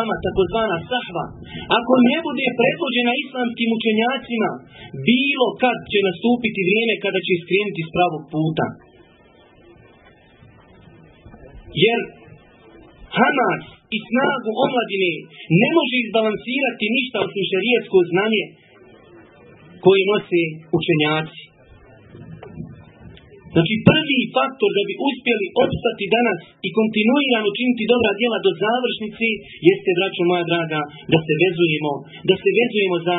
Ama takozvana sahva, ako ne bude predvođena islamskim učenjacima, bilo kad će nastupiti vrijeme kada će iskrenuti s pravog puta. Jer Hamas i snagu omladine ne može izbalansirati ništa osim šarijetsko znanje koji nose učenjaci. Znači prvi faktor da bi uspjeli opstati danas i kontinuirano činiti dobra djela do završnici jeste, braćo moja draga, da se vezujemo, da se vezujemo za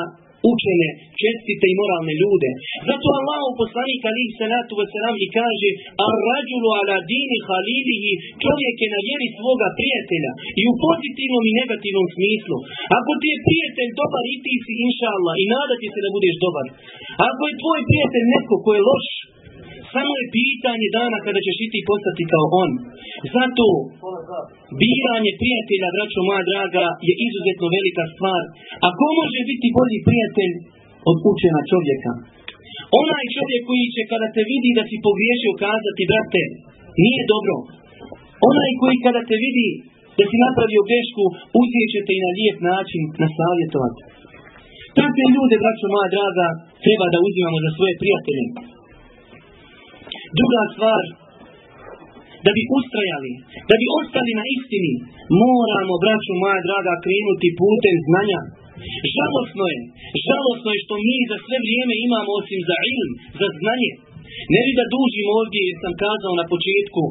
učene, čestite i moralne ljude. Zato Allah u poslanika alih salatu wasalam i kaže ar rađulu ala dini halilihi čovjek je na vjeri svoga prijatelja i u pozitivnom i negativnom smislu. Ako ti je prijatelj dobar i ti si inša Allah i nadati se da budeš dobar. Ako je tvoj prijatelj neko ko je loš, samo je pitanje dana kada ćeš i ti postati kao on. Zato biranje prijatelja, braćo moja draga, je izuzetno velika stvar. A ko može biti bolji prijatelj od učena čovjeka? Onaj čovjek koji će kada te vidi da si pogriješio kazati, brate, nije dobro. Onaj koji kada te vidi da si napravio grešku, uzjećete i na lijep način nasavjetovati. Takve ljude, braćo moja draga, treba da uzimamo za svoje prijatelje. Druga stvar, da bi ustrajali, da bi ostali na istini, moramo, braću moja draga, krenuti putem znanja. Žalosno je, žalosno je što mi za sve vrijeme imamo osim za ilm, za znanje. Ne bi da dužim ovdje jer sam kazao na početku,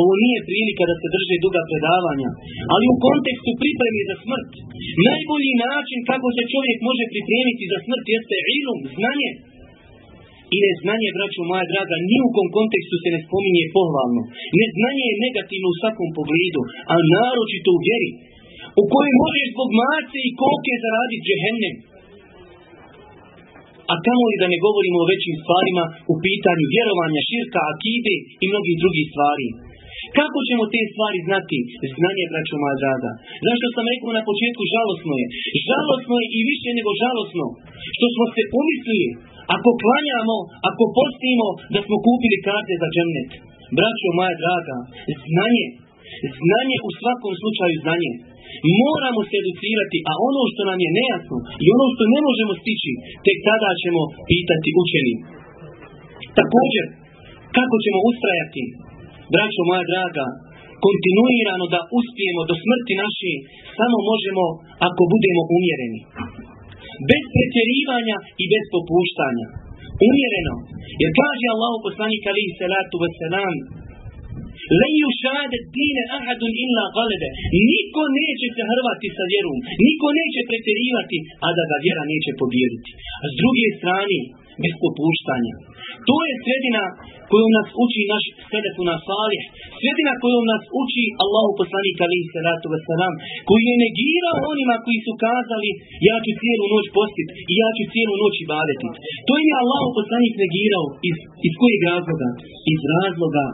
ovo nije prilika da se drže duga predavanja, ali u kontekstu pripreme za smrt. Najbolji način kako se čovjek može pripremiti za smrt jeste ilum, znanje. I neznanje, braćo moja draga, ni u kom kontekstu se ne spominje pohvalno. Neznanje je negativno u svakom pogledu, a naročito u vjeri, u kojoj možeš zbog mace i koke zaraditi džehennem. A kamo li da ne govorimo o većim stvarima u pitanju vjerovanja, širka, akide i mnogih drugih stvari. Kako ćemo te stvari znati? Znanje, braćo moja draga. Zašto sam rekao na početku, žalosno je. Žalosno je i više nego žalosno. Što smo se pomislili, ako klanjamo, ako postimo, da smo kupili karte za džemnet. Braćo moja draga, znanje, znanje u svakom slučaju znanje. Moramo se educirati, a ono što nam je nejasno i ono što ne možemo stići, tek tada ćemo pitati učeni. Također, kako ćemo ustrajati, braćo moja draga, kontinuirano da uspijemo do smrti naše, samo možemo ako budemo umjereni bez pretjerivanja i bez popuštanja. Umjereno. Jer kaže Allah poslanik alaihi salatu wasalam, Le yushade dine ahadun illa galede. Niko neće se hrvati sa vjerom. Niko neće pretjerivati, a da ga vjera neće pobijediti. A s druge strane, bez popuštanja. To je sredina koju nas uči naš selefu na salih. Sredina koju nas uči Allahu poslanik alaihi salatu wasalam. Koji je negirao onima koji su kazali ja ću cijelu noć postit i ja ću cijelu noć ibadetit. To je Allahu poslanik negirao. Iz, iz kojeg razloga? Iz razloga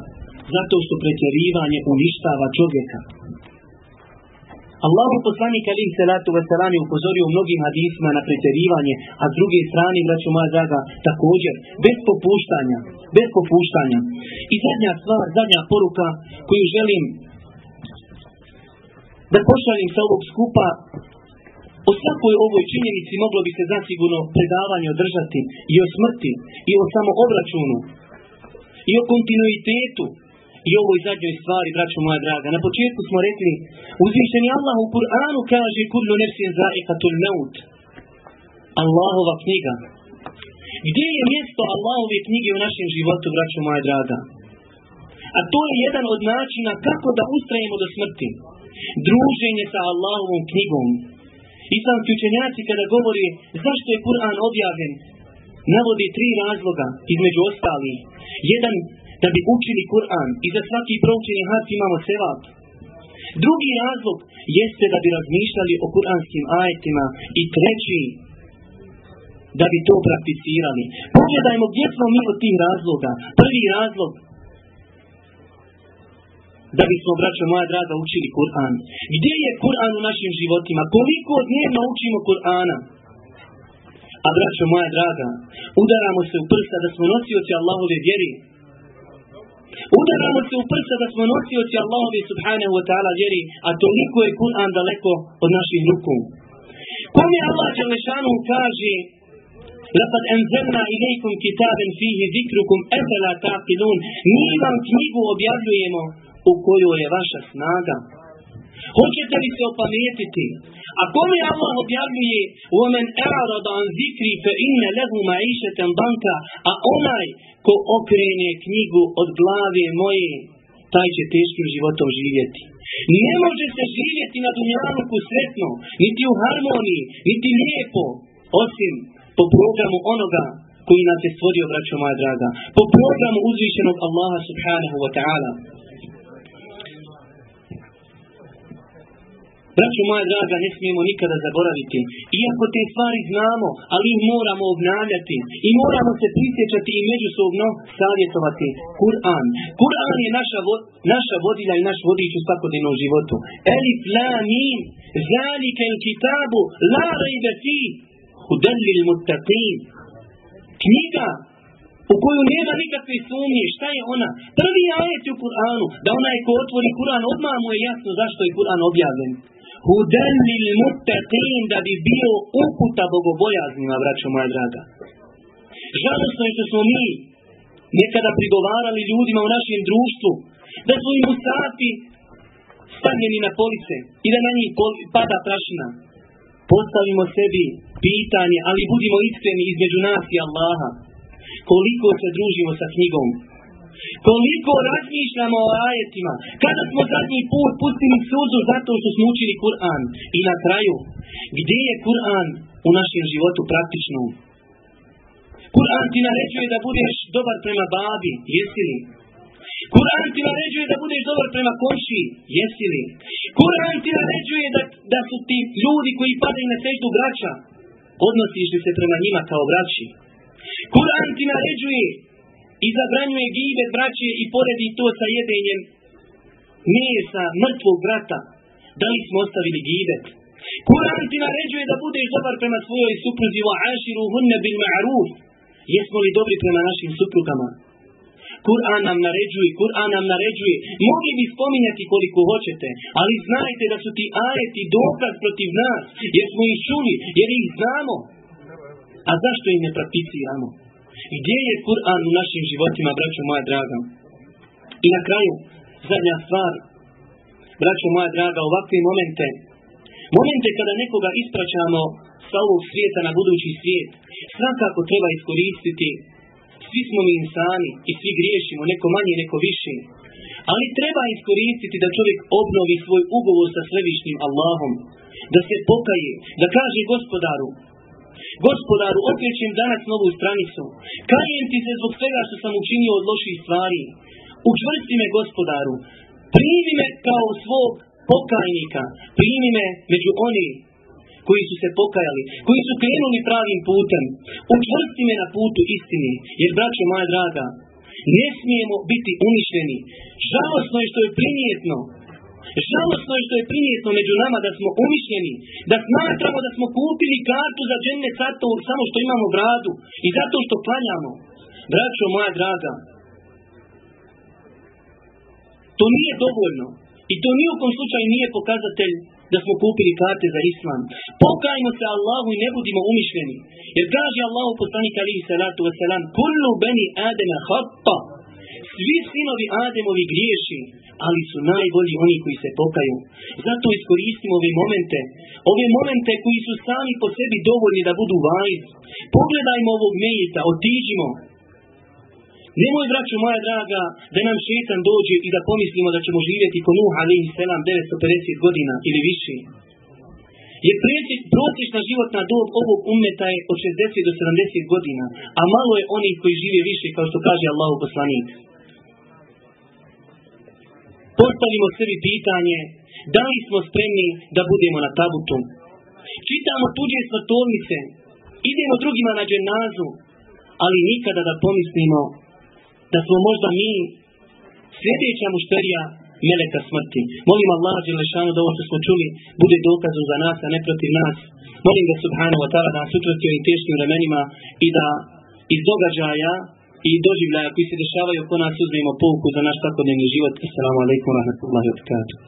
zato što pretjerivanje uništava čovjeka. Allahu poslanik alim salatu wasalam je upozorio u mnogim hadisima na pretjerivanje, a s druge strane, braću moja draga, također, bez popuštanja, bez popuštanja. I zadnja stvar, zadnja poruka koju želim da pošaljem sa ovog skupa, o svakoj ovoj činjenici moglo bi se zasigurno predavanje održati i o smrti, i o samoobračunu, i o kontinuitetu, I ovoj zadnjoj stvari, braćo moja draga, na početku smo rekli, uzvišeni Allah u Kur'anu kaže kullu nefsin zaikatul maut. Allahova knjiga. Gdje je mjesto Allahove knjige u našem životu, braćo moja draga? A to je jedan od načina kako da ustrajemo do smrti. Druženje sa Allahovom knjigom. Islamski učenjaci kada govori zašto je Kur'an objavljen, navodi tri razloga između ostalih. Jedan da bi učili Kur'an i za svaki proučeni harf imamo sevap. Drugi razlog jeste da bi razmišljali o kuranskim ajetima i treći da bi to prakticirali. Pogledajmo gdje smo mi od tih razloga. Prvi razlog da bi smo, braćo moja draga, učili Kur'an. Gdje je Kur'an u našim životima? Koliko dnevno učimo Kur'ana? A braćo moja draga, udaramo se u prsa da smo nosioci Allahove vjeri Udaramo se u prsa da smo nosioci Allahovi subhanahu wa ta'ala vjeri, a toliko je Kur'an daleko od naših ruku. Kome Allah Đelešanu kaže لقد أنزلنا إليكم كتابا فيه ذكركم أفلا تعقلون Mi vam knjigu objavljujemo u kojoj je vaša snaga. Hoćete li se opametiti? A kome Allah objavljuje وَمَنْ أَعْرَضَ عَنْ ذِكْرِ فَإِنَّ لَهُ مَعِيشَةً ضَنْكَ A onaj ko okrene knjigu od glave moje, taj će teškim životom živjeti. Ne može se živjeti na dunjaluku sretno, niti u harmoniji, niti lijepo, osim po programu onoga koji nas je stvorio, braćo moja draga, po programu uzvišenog Allaha subhanahu wa ta'ala. Braćo moja draga, ne smijemo nikada zaboraviti. Iako te stvari znamo, ali ih moramo obnavljati. I moramo se prisjećati i međusobno savjetovati. Kur'an. Kur'an je naša, vo, naša vodilja i naš vodič u svakodnevnom životu. Elif la min. Zalike il kitabu. La rejbe fi. Hudelli il muttaqin. Knjiga u koju nema nikakve sumnje. Šta je ona? Prvi ajet u Kur'anu. Da onaj ko otvori Kur'an, odmah mu je jasno zašto je Kur'an objavljen. Huden lil muttaqin da bi bio uputa bogobojaznima, braćo moja draga. Žalostno je što smo mi nekada prigovarali ljudima u našem društvu da su im usati stavljeni na police i da na njih pada prašina. Postavimo sebi pitanje, ali budimo iskreni između nas i Allaha. Koliko se družimo sa knjigom, Koliko razmišljamo o ajetima. Kada smo zadnji put pustili suzu zato što smo učili Kur'an. I na kraju, gdje je Kur'an u našem životu praktično? Kur'an ti naređuje da budeš dobar prema babi, jesi li? Kur'an ti naređuje da budeš dobar prema komši, jesi li? Kur'an ti naređuje da, da su ti ljudi koji padaju na seždu braća, odnosiš li se prema njima kao braći? Kur'an ti naređuje i zabranjuje gibe braće i poredi to sa jedenjem mesa mrtvog brata. Da li smo ostavili gibet? Kur'an ti naređuje da budeš dobar prema svojoj supruzi wa aširu hunne bil ma'ruf. Jesmo li dobri prema našim suprugama? Kur'an nam naređuje, Kur'an nam naređuje. Mogli bi spominjati koliko hoćete, ali znajte da su ti ajeti dokaz protiv nas, jer smo ih čuli, jer ih znamo. A zašto ih ne prakticiramo? Gdje je Kur'an u našim životima, braćo moja draga? I na kraju, zadnja stvar, braćo moja draga, ovakve momente, momente kada nekoga ispraćamo sa ovog svijeta na budući svijet, svakako treba iskoristiti. Svi smo mi insani i svi griješimo, neko manje, neko više. Ali treba iskoristiti da čovjek obnovi svoj ugovor sa svevišnjim Allahom, da se pokaje, da kaže gospodaru, Gospodaru, okrećem danas novu stranicu. Kajem ti se zbog svega što sam učinio od loših stvari. Učvrsti me, gospodaru. Primi me kao svog pokajnika. Primi me među oni koji su se pokajali, koji su krenuli pravim putem. Učvrsti me na putu istini, jer, braćo moja draga, ne smijemo biti uništeni. Žalostno je što je primijetno Žalostno je što je primijetno među nama da smo umišljeni, da smatramo da smo kupili kartu za džene sato samo što imamo bradu i zato što klanjamo. Braćo moja draga, to nije dovoljno i to nijekom slučaju nije pokazatelj da smo kupili karte za islam. Pokajmo se Allahu i ne budimo umišljeni. Jer kaže Allahu poslanik alihi salatu wasalam, kullu beni adema hatta, svi sinovi Ademovi griješi, ali su najbolji oni koji se pokaju. Zato iskoristimo ove momente, ove momente koji su sami po sebi dovoljni da budu vajz. Pogledajmo ovog mejita, otiđimo. Nemoj, braću moja draga, da nam šetan dođe i da pomislimo da ćemo živjeti ko Nuh ali i 950 godina ili više je prosječna životna dob ovog umeta je od 60 do 70 godina, a malo je onih koji žive više, kao što kaže Allahu poslanik postavimo sebi pitanje da li smo spremni da budemo na tabutu. Čitamo tuđe svatovnice, idemo drugima na dženazu, ali nikada da pomislimo da smo možda mi sljedeća mušterija meleka smrti. Molim Allah Đelešanu da ovo što smo čuli bude dokazom za nas, a ne protiv nas. Molim da Subhanahu wa ta'ala da nas utvrti ovim teškim vremenima i da iz događaja i doživljaja koji se dešavaju oko nas uzmemo pouku za naš svakodnevni život. Assalamu alaikum wa rahmatullahi wa barakatuh.